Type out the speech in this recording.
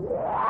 Yeah.